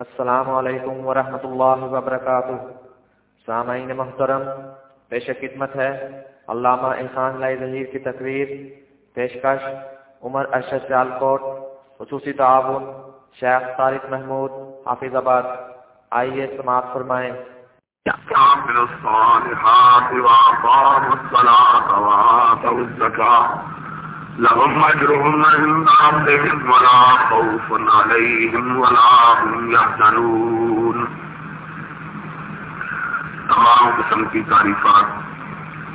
السلام علیکم ورحمۃ اللہ وبرکاتہ۔ سامعین محترم، پیش خدمت ہے علامہ احسان لائی ظہیر کی تقریر، پیشکش عمر ارشد سیال کوٹ خصوصی تعاون شیخ طارق محمود، حافظ آباد۔ آئیے سماعت فرمائیں۔ لهم أجرهم عند ربهم ولا خوف عليهم ولا هم يحزنون. تمام قسم کی تعریفات.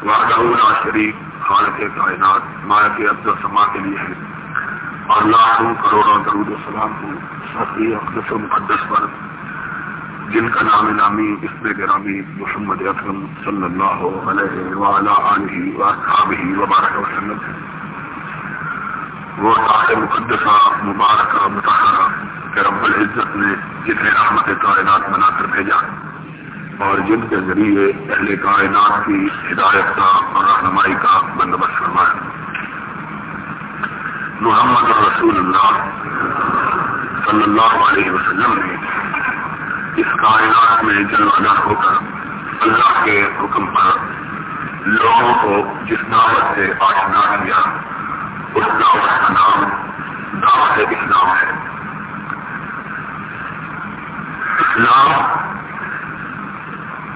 وعدہ لا شریک خالق کائنات مایا کے عبد السما کے لیے ہے اور لاکھوں کروڑوں درود و سلام کو سخی اقدس و مقدس پر، جن کا نام نامی اسم گرامی، محمد اکرم صلی اللہ علیہ وعلا آلہ وآصحابہ وبارک وسلم ہے وہ ذات مقدسہ مبارکہ، متحرہ کہ رب العزت نے جتنے رحمت کائنات بنا کر بھیجا اور جن کے ذریعے اہل کائنات کی ہدایت کا اور رہنمائی کا بندوبست فرمایا۔ محمد رسول اللہ صلی اللہ علیہ وسلم نے اس کائنات میں جلوہ ہو کر اللہ کے حکم پر لوگوں کو جس دعوت سے آشنا کیا اس دعوت کا نام دعوت اسلام ہے اسلام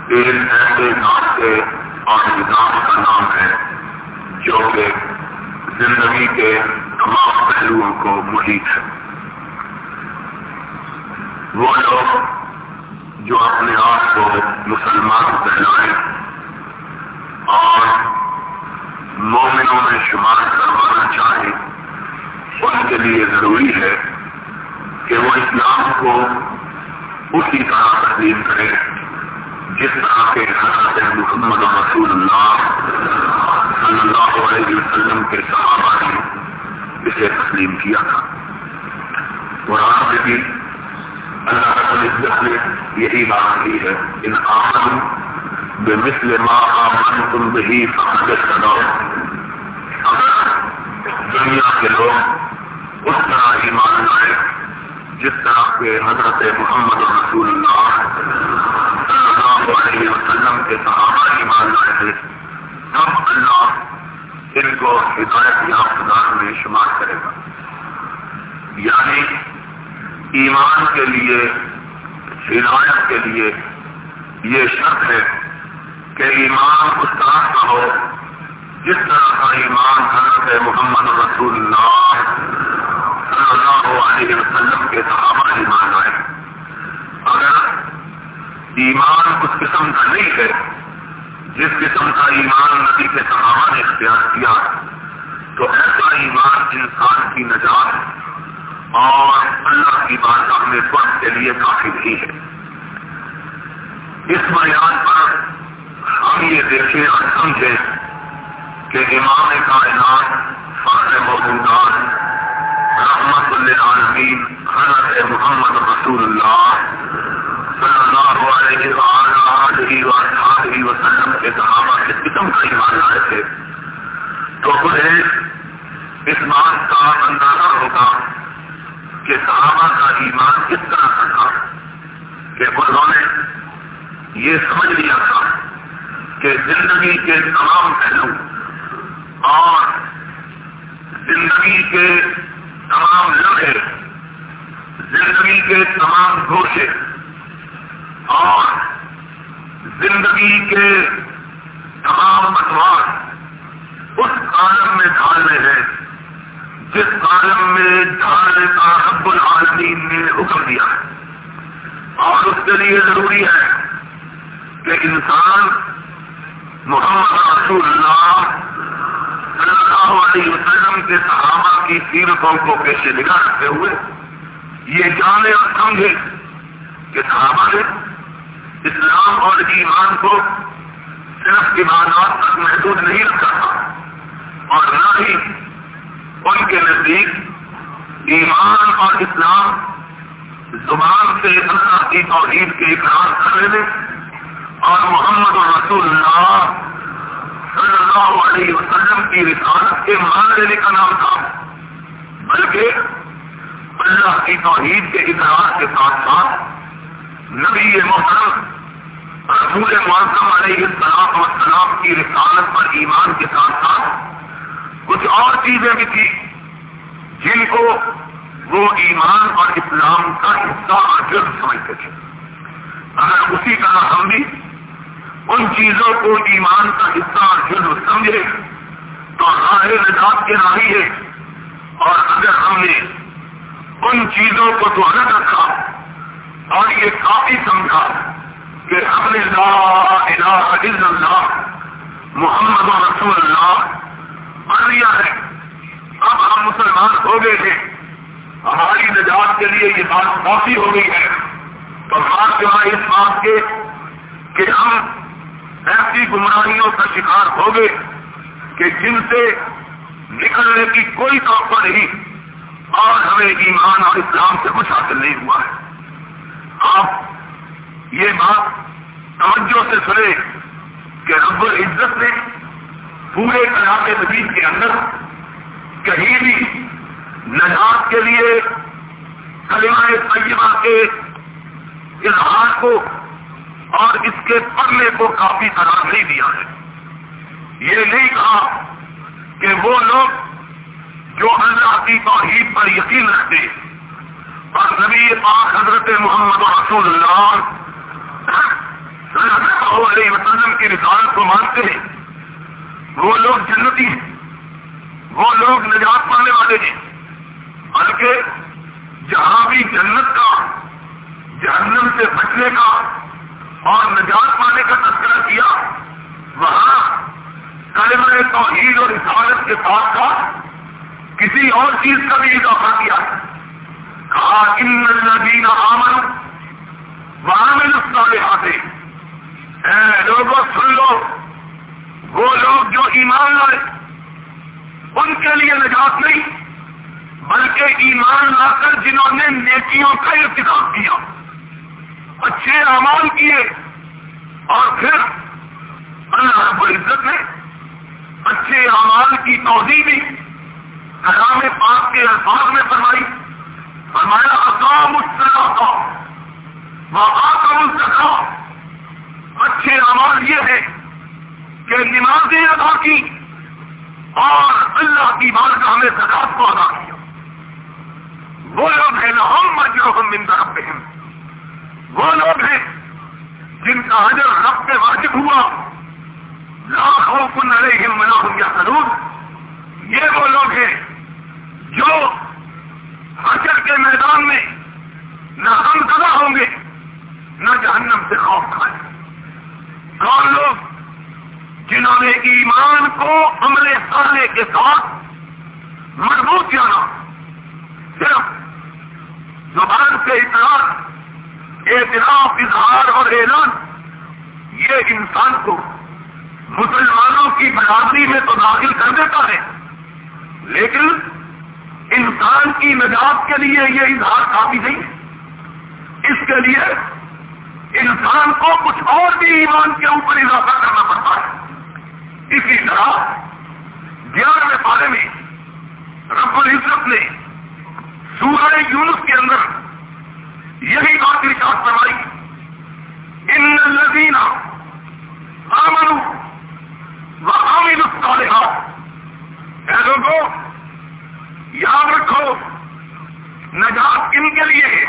ایک ایسے ناشتے اور نظام کا نام ہے جو کہ زندگی کے تمام پہلوؤں کو محیط ہے۔ وہ لوگ جو اپنے آپ کو مسلمان کہلائیں اور مومنوں میں شمار کروانا چاہے ان کے لیے ضروری ہے کہ وہ اسلام کو اسی طرح تسلیم کرے، جس طرح کے حضرت محمد رسول اللہ صلی اللہ علیہ وسلم کے صحابہ نے اسے تسلیم کیا تھا۔ قرآن میں بھی اللہ رب العزت نے یہی بات کی ہے، ان آمن بمثل ما آمنتم به فقد اهتدوا دنیا کے لوگ اس طرح ایمان لائے، جس طرح کے حضرت محمد رسول اللہ صلی اللہ علیہ وسلم کے صحابہ ایمان لائے تھے۔ تب اللہ ان کو ہدایت یافتگار میں شمار کرے گا۔ یعنی ایمان کے لیے، ہدایت کے لیے یہ شرط ہے کہ ایمان اس طرح کا ہو جس طرح کا ایمان حضرت محمد رسول اللہ صلی اللہ علیہ وسلم کے صحابہ ایمان آئے اگر ایمان اس قسم کا نہیں ہے جس قسم کا ایمان نبی کے صحابہ نے اختیار کیا، تو ایسا ایمان انسان کی نجات اور اللہ کی بات میں فرق کے لیے کافی نہیں ہے۔ اس معیار پر ہم یہ دیکھیں اور سمجھیں کہ امام کائنات فخر موجودات رحمت العالمین حضرت محمد رسول اللہ صلی اللہ علیہ وآلہ وسلم کے صحابہ کے قسم کا ایمان لائے تھے۔ تو انہیں اس بات کا اندازہ ہوگا کہ صحابہ کا ایمان کس طرح کا تھا کہ انہوں نے یہ سمجھ لیا تھا کہ زندگی کے تمام پہلو اور زندگی کے تمام لمحے، زندگی کے تمام گوشے اور زندگی کے تمام اتوار اس عالم میں ڈھالنے ہیں، جس عالم میں ڈھالنے کا رب العالمین نے حکم دیا ہے۔ اور اس کے لیے ضروری ہے کہ انسان محمد رسول اللہ اللہ علیہ وسلم کے صحابہ کی سیرتوں کو پیش نگاہ رکھتے ہوئے یہ جانے اور سمجھے کہ صحابہ نے اسلام اور ایمان کو صرف عبادات تک محدود نہیں رکھا تھا اور نہ ہی ان کے نزدیک ایمان اور اسلام زبان سے اللہ کی توحید کے اقرار کر لینے اور محمد رسول اللہ صلی اللہ علیہ وسلم کی رسالت کے مان لینے کا نام تھا۔ بلکہ اللہ کی توحید کے اقرار کے ساتھ ساتھ نبی محترم رسول معظم علیہ السلام و سلام کی رسالت پر ایمان کے ساتھ ساتھ کچھ اور چیزیں بھی تھی جن کو وہ ایمان اور اسلام کا حصہ اور جرم سمجھتے تھے۔ اگر اسی طرح ہم بھی ان چیزوں کو ایمان کا حصہ اور جرم سمجھے تو راہ نجات کے راہی ہے۔ اور اگر ہم نے ان چیزوں کو تو الگ رکھا اور یہ کافی سمجھا کہ ہم نے لا الہ الا اللہ، محمد رسول اللہ پڑھ لیا ہے۔ اب ہم مسلمان ہو گئے تھے ہماری نجات کے لیے یہ بات کافی ہو گئی ہے۔ تو بات جو ہے اس بات کے کہ ہم ایسی گمراہیوں کا شکار ہو گئے۔ کہ جن سے نکلنے کی کوئی توقع نہیں اور ہمیں ایمان اور اسلام سے کچھ حاصل نہیں ہوا ہے۔ آپ یہ بات توجہ سے سنے کہ رب العزت نے پورے کلام مجید کے اندر کہیں بھی نجات کے لیے کلمہ طیبہ کے اظہار کو اور اس کے پڑھنے کو کافی قرار نہیں دیا ہے۔ یہ نہیں کہا کہ وہ لوگ جو اللہ کی توحید پر یقین رکھتے اور نبی پاک حضرت محمد رسول اللہ علیہ وسلم کی رسالت کو مانتے ہیں۔ وہ لوگ جنتی ہیں۔ وہ لوگ نجات پانے والے ہیں۔ بلکہ جہاں بھی جنت کا، جہنم سے بچنے کا اور نجات پانے کا تذکرہ کیا، وہاں کلمہ توحید اور رسالت کے ساتھ ساتھ کسی اور چیز کا بھی اضافہ کیا کہا، ان الذین آمن وعمل الصالحات. اے لوگوں سن لو، وہ لوگ جو ایمان لائے، ان کے لیے نجات نہیں، بلکہ ایمان لا کر جنہوں نے نیکیوں کا ارتکاب کیا، اچھے اعمال کیے، اور پھر اللہ رب العزت نے اچھے اعمال کی توضیع دی کلام پاک کے الفاظ میں فرمائی۔ فرمایا، اقام کا وہ سکھا اچھے اعمال یہ ہے کہ نمازیں ادا کی اور اللہ کی بات کا ہمیں کو ادا کیا۔ وہ لوگ ہیں نا ہم مجرو ہم مندا رکھتے ہیں وہ لوگ ہیں جن کا حجر رب پہ واجب ہوا۔ لاکھوں کو نئے ہم منا ہوں یا ضرور یہ وہ لوگ ہیں جو حشر کے میدان میں نہ ہم کدا ہوں گے، نہ جہنم سے خوف کھائے کون لوگ جنہوں نے ایمان کو عمل سالے کے ساتھ مضبوط جانا، صرف زبان سے اطلاع، اعتراف، اظہار اور اعلان، یہ انسان کو مسلمانوں کی برادری میں تو داخل کر دیتا ہے۔ لیکن انسان کی نجات کے لیے یہ اظہار کافی نہیں اس کے لیے انسان کو کچھ اور بھی ایمان کے اوپر اضافہ کرنا پڑتا ہے۔ اسی طرح گیارہویں پارے میں رب العزت نے سورہ یونس کے اندر یہی بات رشاط کروائی ان لذینہ آمنو و عامل الصالحات اے لوگوں یاد رکھو، نجات کن کے لیے ہے؟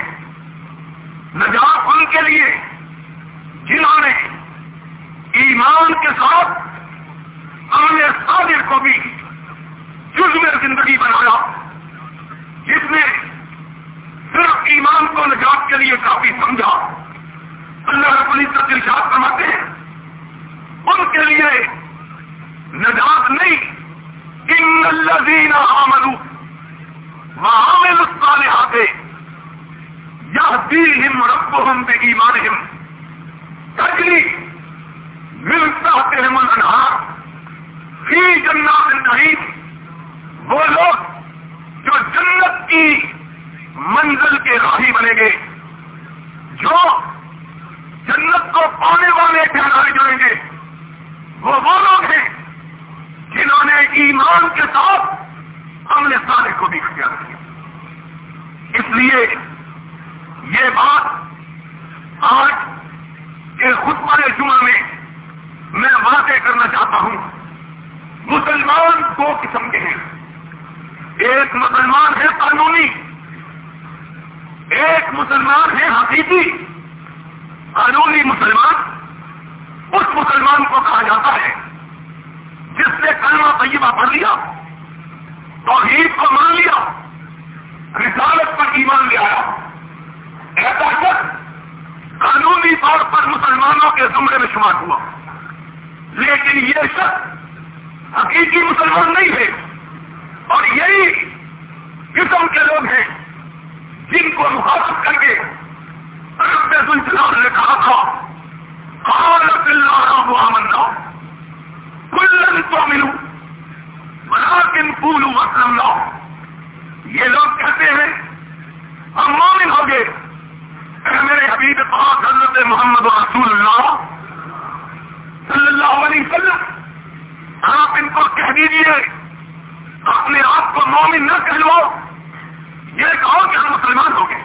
نجات ان کے لیے؟ جنہوں نے ایمان کے ساتھ اپنے صادر کو بھی جز میں زندگی بنایا، جس نے صرف ایمان کو نجات کے لیے کافی سمجھا۔ اللہ رب العزت ارشاد فرماتے ہیں، ان کے لیے نجات نہیں۔ ان الذین آمنوا وعامل الصالحات يهديهم ربهم بإيمانهم۔ تجري من تحتهم الأنهار في جنات النعيم۔ وہ لوگ جو جنت کی منزل کے راہی بنے گے، جو جنت کو پانے والے ٹھہرائے جائیں گے، وہ وہ لوگ ہیں جنہوں نے ایمان کے ساتھ ہم نے سارے کو بھی اختیار کیا۔ اس لیے یہ بات آج کے خطبہ جمعہ میں میں واضح کرنا چاہتا ہوں۔ مسلمان دو قسم کے ہیں۔ ایک مسلمان ہے قانونی، ایک مسلمان ہے حقیقی۔ قانونی مسلمان، اس مسلمان کو کہا جاتا ہے۔ جس نے کلمہ طیبہ پڑھ لیا، توحید کو مان لیا، رسالت پر ایمان لے آیا۔ ایسا شخص قانونی طور پر مسلمانوں کے زمرے میں شمار ہوا۔ لیکن یہ شخص حقیقی مسلمان نہیں ہے۔ اور یہی قسم کے لوگ ہیں جن کو مخاطب کر کے رب نے کہا تھا منا کلن تو ملو بنا کن پولو مسلم یہ لوگ کہتے ہیں، ہم مومن ہو گئے میرے حبیب پاک حضرت محمد رسول اللہ صلی اللہ علیہ وسلم آپ ان کو کہہ دیجیے اپنے آپ کو مومن نہ کہلو یہ کہو کہ ہم مسلمان ہو گئے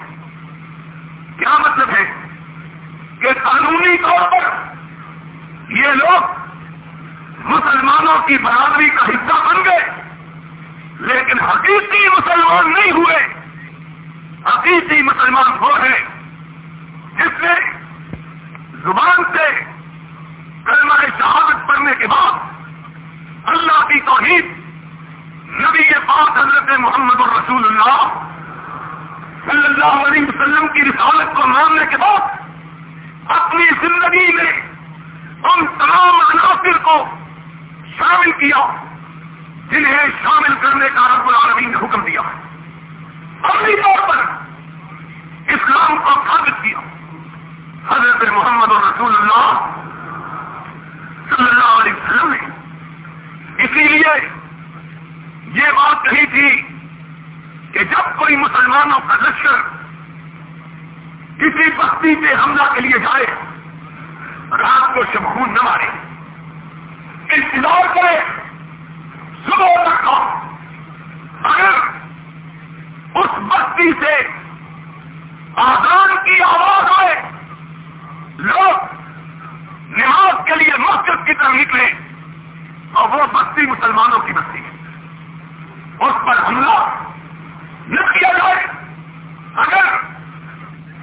کیا مطلب ہے کہ قانونی طور پر یہ لوگ مسلمانوں کی برادری کا حصہ بن گئے لیکن حقیقی مسلمان نہیں ہوئے حقیقی مسلمان وہ ہے جس نے زبان سے کلمہ شہادت پڑھنے کے بعد اللہ کی توحید نبی کے پاس حضرت محمد الرسول اللہ صلی اللہ علیہ وسلم کی رسالت کو ماننے کے بعد اپنی زندگی میں ان تمام عناصر کو شامل کیا جنہیں شامل کرنے کا رب العالمین نے حکم دیا عملی طور پر اسلام کیا؟ حضرت محمد رسول اللہ صلی اللہ علیہ وسلم نے۔ اسی لیے یہ بات کہی تھی کہ جب کوئی مسلمانوں کا لشکر کسی بستی پہ حملہ کے لیے جائے، رات کو شبخون نہ مارے۔ انتظار کرے، صبح رکھا اگر اس بستی سے آزان کی آواز آئے لوگ نماز کے لیے مسجد کی طرف نکلے اور وہ بستی مسلمانوں کی بستی ہے۔ اس پر حملہ نہ کیا جائے اگر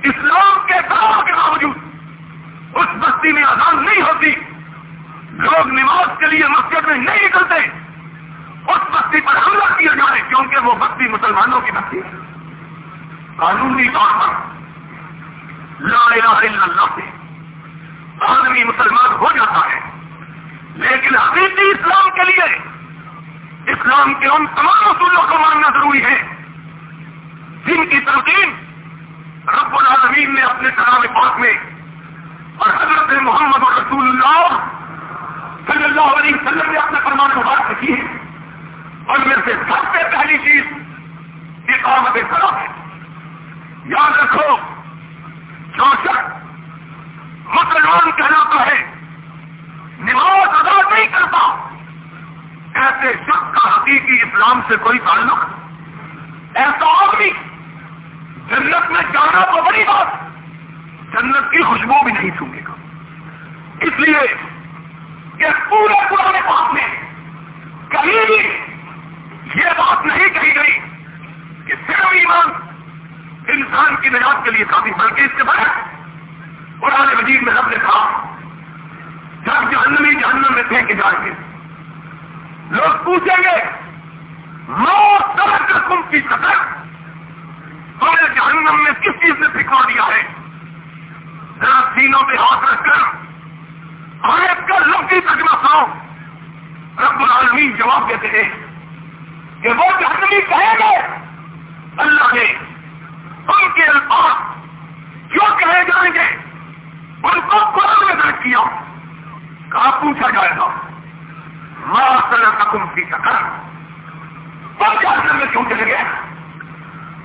اسلام کے دعووں کے باوجود اس بستی میں آزان نہیں ہوتی، لوگ نماز کے لیے مسجد میں نہیں نکلتے، اس بستی پر حملہ کیا جائے کیونکہ وہ بستی مسلمانوں کی بستی ہے۔ قانونی طور پر لا الہ الا اللہ سے آدمی مسلمان ہو جاتا ہے۔ لیکن حقیقی اسلام کے لیے اسلام کے ان تمام اصولوں کو ماننا ضروری ہے۔ جن کی تنقید رب العالمین نے اپنے کلام پاک میں اور حضرت محمد رسول اللہ صلی اللہ علیہ وسلم نے اپنے فرمان کو بات رکھی ہے۔ اور میں سے سب سے پہلی چیز اقامت سلام ہے۔ یاد رکھو، جو شخص مسلمان کہلاتا ہے نماز ادا نہیں کرتا ایسے شخص کا حقیقی اسلام سے کوئی تعلق؟ ایسا آدمی، جنت میں جانا تو بڑی بات، جنت کی خوشبو بھی نہیں سونگے گا۔ اس لیے کہ پورے پرانے پاس میں کہیں بھی یہ بات نہیں کہی گئی کہ صرف ایمان انسان کی نجات کے لیے کافی بلکہ اس کے بعد قرآن مجید میں رب نے کہا، جب جہنمی جہنم میں پھینکے جائیں گے لوگ پوچھیں گے، موت طرح کم کی قطر تمہیں جہنم میں کس چیز نے سکھا دیا ہے؟ ذرا سینوں پہ ہاتھ رکھ کر آیت کر لمبی تجمہ ساؤ رب العالمین جواب دیتے ہیں کہ وہ جہنمی کہیں گے؟ اللہ نے ان کے الفاظ جو کہے جائیں گے، ان کو قرآن میں درج کیا۔ کہا پوچھا جائے گا؟ ماں طرح کا تم کی سکر اور جہنم میں کیوں چلے گئے؟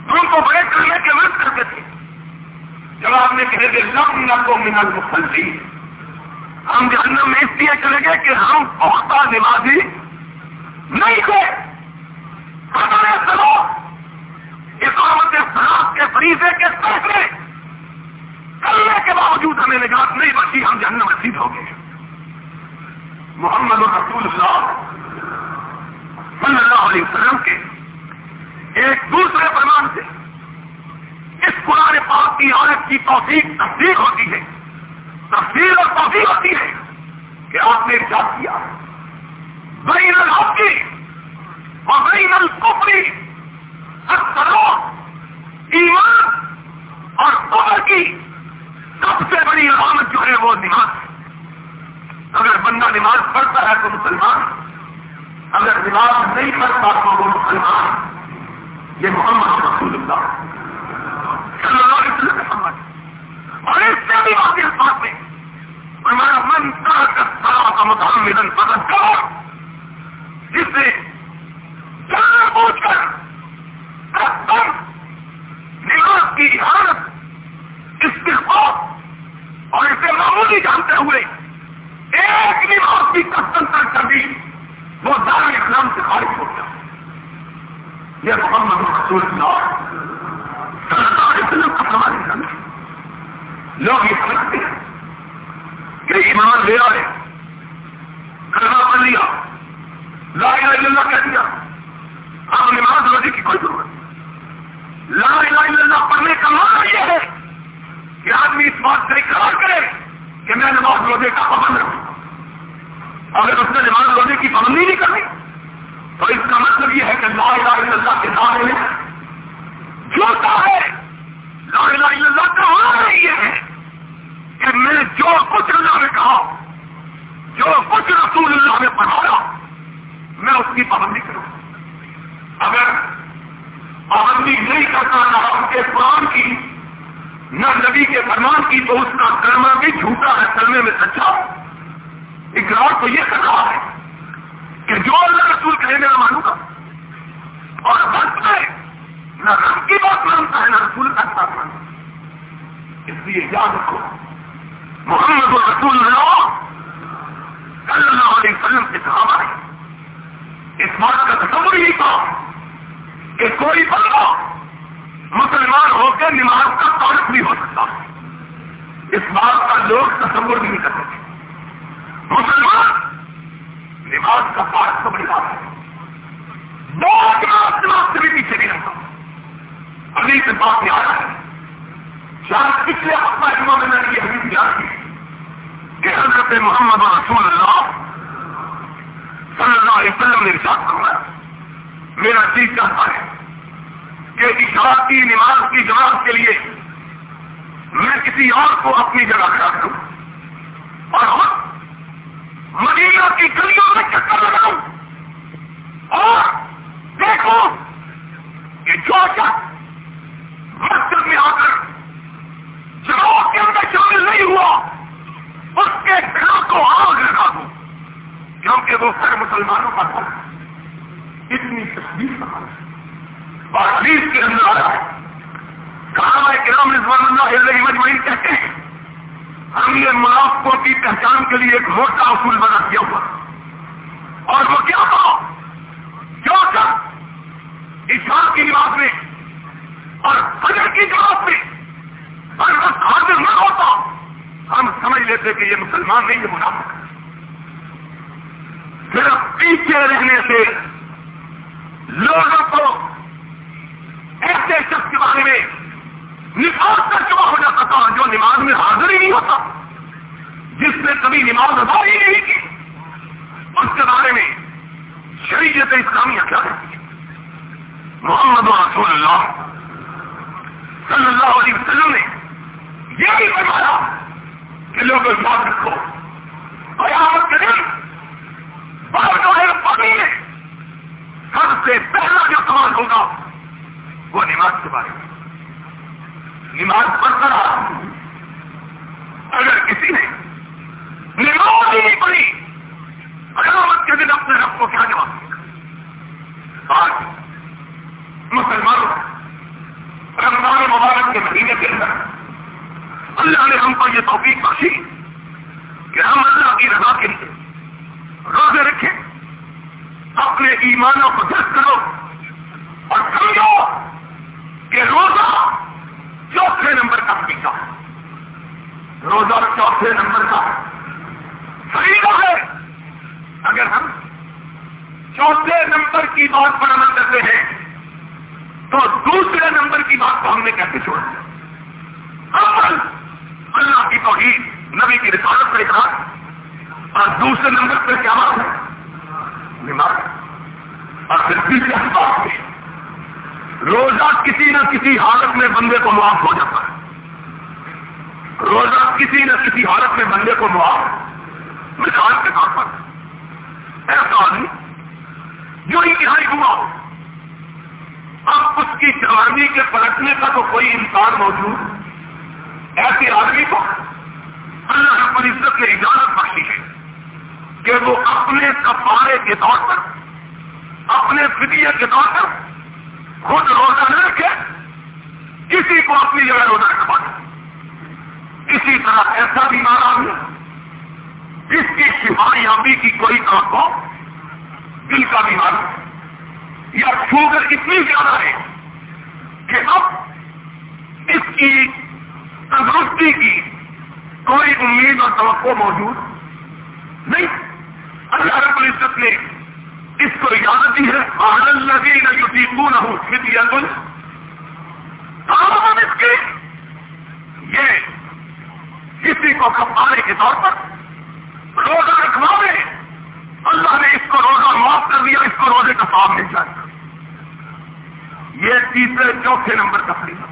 تم کو بڑے کرنے کے ورد کرتے تھے۔ جواب میں کہے گے لم نہ کو منل مسلم ہم جہنم میں اس لیے چلے گئے کہ ہم پختہ نمازی نہیں تھے۔ سلو، اقامت سلاد کے فریضے کے فیصلے۔ کرنے کے باوجود ہمیں نجات نہیں بچی ہم جہنم رسید ہو گئے۔ محمد رسول اللہ صلی اللہ علیہ وسلم کے ایک دوسرے فرمان سے اس قرآن پاک کی عورت کی توفیق تصدیق ہوتی ہے۔ تفصیل اور توفیق ہوتی ہے کہ آپ نے کیا کیا۔ بین الحقی اور بین الکفری اکثر ایمان اور قبر کی سب سے بڑی علامت جو ہے وہ نماز۔ اگر بندہ نماز پڑھتا ہے تو مسلمان، اگر نماز نہیں پڑھتا تو وہ مسلمان۔ یہ محمد رسول اللہ صلی اللہ علیہ وسلم محمد اور اس سے بھی واقع بات میں ہمارا من کا کا متحمل پسند کرو جس سے جان بوجھ کر نماز کی حالت اس کے خوف اور اسے معمولی جانتے ہوئے ایک نماز کی کسم تک کبھی وہ دار اسلام سے خارج ہو گیا یہ محمد رسول اللہ کا ہماری سمجھ لوگ یہ سمجھتے ہیں کہ ایمان لے آئے کرنا پڑ لیا لا الہ الا اللہ کہہ دیا اب نماز روزی کی کوئی ضرورت لا الہ الا اللہ پڑھنے کا معنی یہ ہے کہ آدمی اس بات سے اقرار کرے کہ میں نماز روزے کا پابند رہوں اگر اس نے نماز روزے کی پابندی نہیں کرنی۔ تو اس کا مطلب یہ ہے کہ لا الہ الا اللہ کے دعوے میں جوتا ہے، لا الہ الا اللہ کا معنی یہ ہے کہ میں جو کچھ اللہ نے کہا، جو کچھ رسول اللہ نے پڑھایا، میں اس کی پابندی کروں۔ اگر پابندی نہیں کرتا، نہ ان کے قرآن کی، نہ نبی کے فرمان کی، تو اس کا کرما بھی جھوٹا ہے کرنے میں سچا۔ اقرار تو یہ کر رہا ہے کہ جو اللہ رسول کہے میں مانوں گا۔ اور بس میں نہ رب کی بات مانتا ہے، نہ رسول کا بات مانتا اس لیے یاد رکھو، محمد رسول اللہ صلی اللہ علیہ وسلم کے صحابہ ہے اس بات کا تصور ہی تھا کہ کوئی بندہ مسلمان ہو کے نماز کا تعلق بھی ہو سکتا۔ اس بات کا لوگ تصور بھی نہیں کر سکتے۔ مسلمان نماز کا پارک تو بڑی بات ہے۔ بہت نماز سے بھی پیچھے نہیں رہتا۔ ابھی سے بات میں آیا ہے۔ شاید پچھلے ہفتہ انہوں نے یہ حدیث یاد کی کہ حضرت محمد رسول اللہ صلی اللہ علیہ وسلم نے ارشاد کروایا میرا چیز چاہتا ہے کہ اشاعت کی نماز کی جماعت کے لیے میں کسی اور کو اپنی جگہ کھڑا کروں اور خود مدینہ کی گلیوں میں چکر لگاؤں اور دیکھو کہ جو مسجد میں آ کر جگہوں کے اندر شامل نہیں ہوا۔ اس کے گھر کو آگ لگا دوں کیونکہ وہ سر مسلمانوں کا تھا۔ اتنی تصویر اور حدیث کے اندر آ رہا ہے۔ کہاں ہے کرام رضوان اللہ مجمعین کہتے ہیں ہم نے منافقوں کی پہچان کے لیے ایک موٹا اصول بنا کیا ہوا۔ اور وہ کیا تھا کیوں تھا اسلام کی نماز میں اور فجر کی جماعت میں اگر وقت حاضر نہ ہوتا۔ ہم سمجھ لیتے کہ یہ مسلمان نہیں، یہ منافق۔ صرف پیچھے رہنے سے لوگوں کو ایسے شخص کے بارے میں نفاذ کا چبا ہو جاتا تھا، جو نماز میں حاضر ہی نہیں ہوتا، جس نے کبھی نماز ادا ہی نہیں کی۔ اس کے بارے میں شریعت اسلامیہ کیا ہے؟ محمد رسول اللہ صلی اللہ علیہ وسلم نے یہ بھی فرمایا کہ لوگ یاد رکھو قیامت کے دن جو ہے، پانی میں سب سے پہلا جو سوال ہوگا وہ نماز کے بارے میں۔ نماز پڑھتا رہا۔ اگر کسی نے نماز ہی نہیں پڑھی، قیامت کے دن اپنے رب کو کیا جواب دیا آج مسلمانوں، رمضان مبارک کے مہینے کے اندر اللہ نے ہم کو یہ توفیق بخشی کہ ہم اللہ کی رضا کے لیے روزے رکھیں، اپنے ایمانوں کو درد کرو اور سمجھو کہ روزہ چوتھے نمبر کا پیتا روزہ چوتھے نمبر کا۔ صحیح ہے۔ اگر ہم چوتھے نمبر کی بات پر عمل کرتے ہیں، تو دوسرے نمبر کی بات کو ہم نے کیسے چھوڑ دیا اللہ کی توحید، نبی کی رسالت پر اقرار اور دوسرے نمبر پہ کیا بات ہے؟ نماز۔ اور پھر تیسرے بات روزہ کسی نہ کسی حالت میں بندے کو معاف ہو جاتا ہے۔ روزہ کسی نہ کسی حالت میں بندے کو معاف مثال کے طور پر ایسا آدمی جو انتہائی ہوا ہو، اب اس کی جوانی کے پلٹنے کا تو کوئی انسان موجود۔ ایسے آدمی کو اللہ رب العزت نے اجازت بخشی ہے کہ وہ اپنے کپارے کے طور پر، اپنے فدیے کے طور پر خود روزہ نہ رکھے، کسی کو اپنی جگہ روزہ رکھوا دے۔ اسی طرح ایسا بیمار آدمی جس کی شفا یابی کی کوئی کام ہو، دل کا بیمار یا شوگر اتنی زیادہ ہے کہ اب اس کی تندرستی کی کوئی امید اور توقع موجود نہیں۔ اللہ رب العزت نے اس کو اجازت دی ہے۔ آنند لگے نہ جو ٹیپو نہ ہو اس کے کسی کو کپانے کے طور پر روزہ رکھوا دے اللہ نے اس کو روزہ معاف کر دیا، اس کو روزے کا سام مل جائے یہ تیسرے، چوتھے نمبر کا فریضہ۔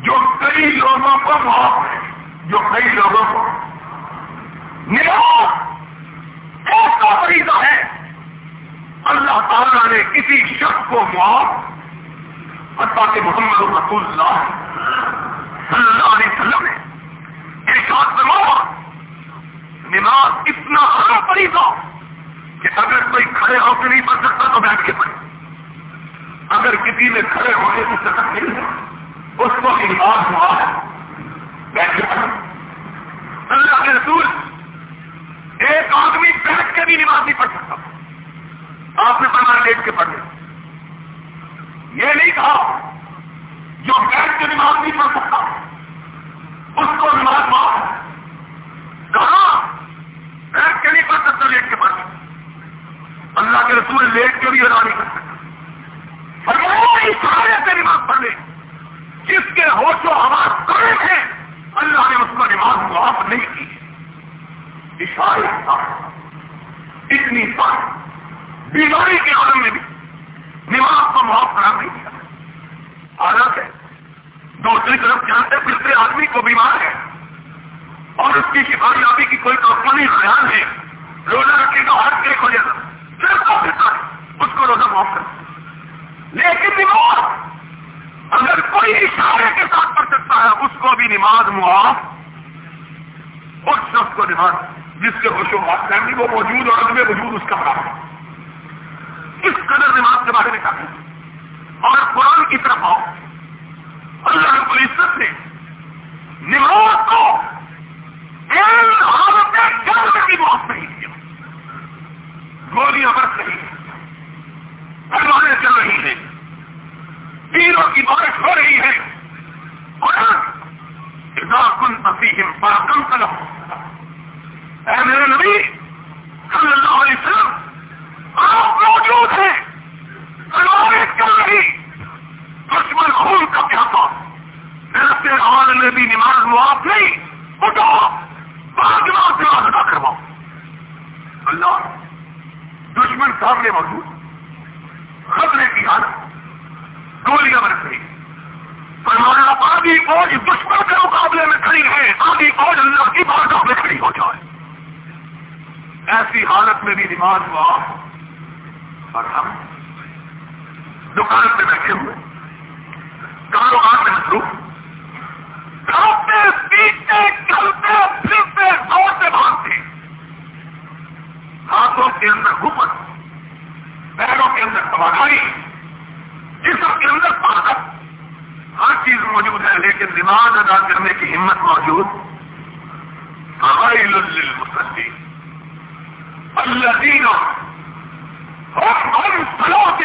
جو کئی لوگوں کو معاف ہے، جو کئی لوگوں کو ایسا فریضہ ہے، اللہ تعالیٰ نے کسی شخص کو معاف اللہ کے محمد رسول اللہ صلی اللہ علیہ وسلم نے ایک میں معاف نماز اتنا اہم فریضہ کہ اگر کوئی کھڑے ہو کے نہیں پڑھ سکتا تو بیٹھ کے پڑھے اگر کسی میں کھڑے ہونے کی سکت نہیں ہے، اس کو انعام ہوا ہے۔ بیٹھ اللہ کے رسول ایک آدمی بیٹھ کے بھی نماز نہیں پڑھ سکتا۔ آپ نے پڑھنا لیٹ کے پڑھ یہ نہیں کہا جو بیٹھ کے نماز نہیں پڑھ سکتا، اس کو نماز معاف کہا بیٹھ کے نہیں پڑھ سکتا لیٹ کے پڑھ اللہ کے رسول لیٹ کے بھی ادا نہیں کر سکتا اشارے سے نماز پڑھ لے۔ جس کے ہوش و آواز کرے ہیں، اللہ نے اس کو نماز معاف نہیں کی اشارے اتنی بات بیماری کے عالم میں بھی نماز کو معاف کرا نہیں کیا حالت ہے دوسری طرف جانتے پھرتے آدمی کو بیمار ہے۔ اور اس کی شفائی آبی کی کوئی کمپنی خیال ہے۔ روزہ رکھے گا ہر ایک ہو جائے گا اس کو روزہ معاف کر لیکن نماز، اگر کوئی اشارے کے ساتھ پڑھ سکتا ہے، اس کو بھی نماز معاف، اس شخص کو نماز، جس کے خوش و بات فیملی وہ موجود اور عدم وجود اس کا برابر اس قدر نماز کے بارے میں کہا اور قرآن کی طرف آؤ۔ اللہ رب العزت نے نماز کو حالت میں کی موت نہیں کیا گولیاں برس رہی ہیں پروانیں چل رہی ہیں تیروں کی بارش ہو رہی ہے کن مسیحم بڑا کم طلب اے میرے نبی صلی اللہ علیہ وسلم آپ موجود ہیں تلواریں چل رہی دشمن خون کا کیا تھا ایسے حال میں بھی نماز معاف نہیں اٹھو پانچ نماز نماز ادا کرواؤ اللہ دشمن سامنے موجود خطرے کی حالت گولیاں برس رہی فرمایا آدھی فوج دشمن کے مقابلے میں کھڑی ہے آدھی فوج اللہ کی بارگاہ میں کھڑی ہو جائے ایسی حالت میں بھی نماز ہوا اور ہم دکان پہ بیٹھے ہوئے کاروبار میں مصروف کھاتے پیتے چلتے پھرتے دوڑتے بھاگتے ہاتھوں کے اندر گھومت پیروں کے اندر توانائی جسم کے اندر طاقت ہر چیز موجود ہے لیکن نماز ادا کرنے کی ہمت موجود اللہ دین اور سلو کے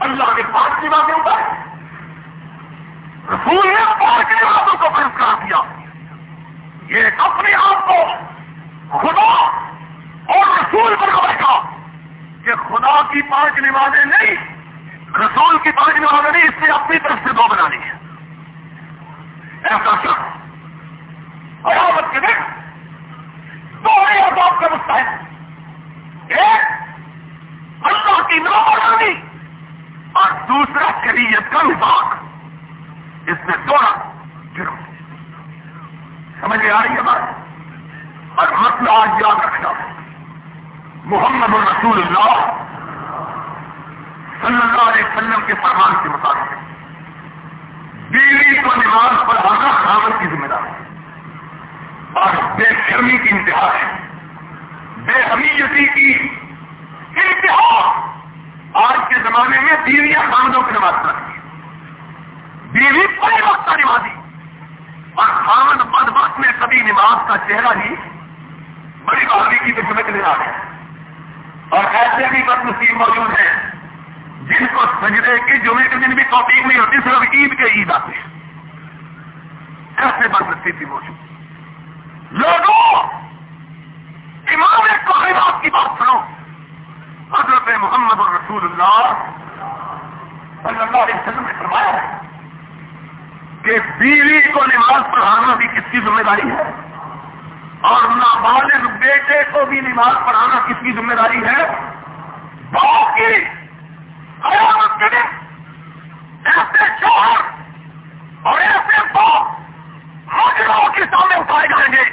اللہ کے پاس کی باتیں ہوتا ہے رسول نے پانچ نمازوں کو پرسکار دیا یہ اپنے آپ کو خدا اور رسول پر بیٹھا کہ خدا کی پانچ نمازیں نہیں رسول کی پانچ نمازیں نہیں اس سے اپنی طرف سے دو بنانی ہے ایسا شخص عدالت کے دن دو عذاب کا مستحق ایک اللہ کی نو بنانی اور دوسرا شریعت کا مزاق اس میں دونوں گرو سمجھ میں آ رہی ہے بات اور مسئلہ آج یاد رکھنا محمد الرسول اللہ صلی اللہ علیہ وسلم کے فرمان کے مطابق بیوی کو نماز پڑھانا خامد کی ذمہ داری اور بے شرمی کی انتہا ہے بے حمیتی کی انتہا آج کے زمانے میں بیویاں خامدوں کی نماز پڑھتی ہیں بیوی پڑے وقت نمازی اور خامد بد وقت میں کبھی نماز کا چہرہ ہی بڑی بہادری کی تو سمجھ نہیں آ رہا ہے اور ایسے بھی بد نصیب موجود ہیں جن کو سجدے کی جمعے کے دن بھی توفیق نہیں ہوتی، صرف عید کے عید آتے ہیں۔ ایسے بد نصیب بھی موجود لوگوں، امام کائنات کی بات سنو۔ حضرت محمد الرسول اللہ صلی اللہ علیہ وسلم نے فرمایا ہے کہ بیوی کو نماز پڑھانا بھی کس کی ذمہ داری ہے؟ اور نابالغ بیٹے کو بھی نماز پڑھانا کس کی ذمہ داری ہے؟ باقی ایسے شوہر اور ایسے مجرموں کے سامنے اٹھائے جائیں گے،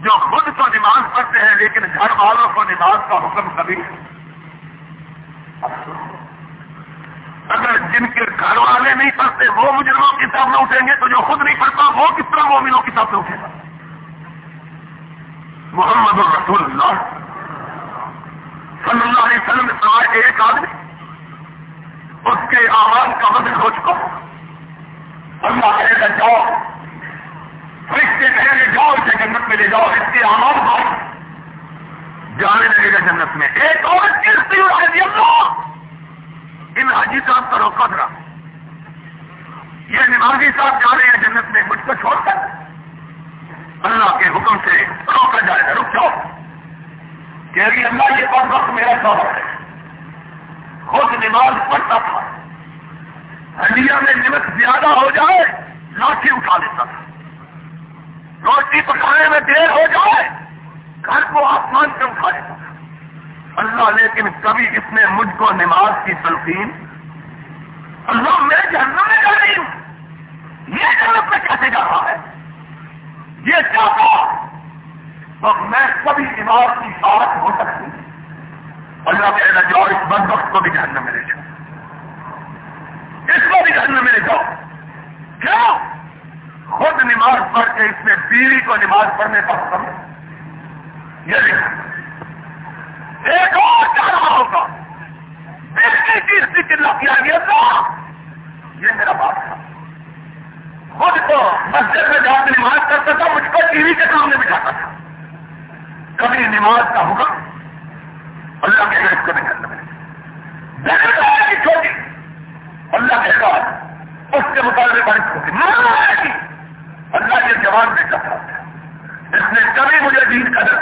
جو خود تو نماز پڑھتے ہیں، لیکن گھر والوں کو نماز کا حکم کبھی اگر جن کے گھر والے نہیں پڑھتے، وہ مجرموں کے سامنے اٹھیں گے، تو جو خود نہیں پڑھتا، وہ کس طرح مومنوں کے سامنے اٹھے گا؟ محمد الرسول اللہ صلی اللہ علیہ وسلم سوائے ایک آدمی کے آواز کا بدل ہو چکا۔ اللہ کہے گا جاؤ۔ فرشتے کہیں گے جاؤ اسے جنت میں، لے جاؤ۔ اس کے آواز بھائی جانے لگے گا جنت میں۔ ایک اور چیز اللہ۔ ان حاجی صاحب کا روکا تھا۔ یہ نمازی صاحب جا رہے ہیں جنت میں، مجھ کو چھوڑ کر۔ اللہ کے حکم سے روکا جائے گا۔ رک جاؤ۔ کہ اللہ یہ بات وقت میرا شوہر ہے۔ خود نماز پڑھتا تھا۔ ہنڈیا میں نمک زیادہ ہو جائے، لاٹھی اٹھا لیتا تھا۔ روٹی پکانے میں دیر ہو جائے، گھر کو آسمان سے اٹھا لیتا تھا۔ اللہ لیکن کبھی اس نے مجھ کو نماز کی تلقین، اللہ میں جہنم میں جا رہی ہوں۔ یہ جنت میں کیسے جا رہا ہے؟ یہ چاہتا تو میں کبھی نماز کی بات ہو سکتی۔ اللہ کہے گا، جاؤ اس بد وقت کو بھی جہنم میں لے جاؤ اس کو بھی جہنم میں لے جاؤ کیوں خود نماز پڑھ کے اس میں بیوی کو نماز پڑھنے کا حکم یہ ایک اور کیا ہوگا۔ بیٹی چیز کی چلا کیا گیا تھا یہ میرا بات تھا۔ خود کو مسجد میں جا کے نماز کرتا تھا، مجھ کو ٹی وی کے سامنے بٹھاتا تھا۔ کبھی نماز کا حکم اللہ کے اس کو نہیں کرنا چھوٹی۔ اللہ کے بعد اس کے مطابق بڑی چھوٹی۔ اللہ کے جوان بیٹا تھا اس نے کبھی مجھے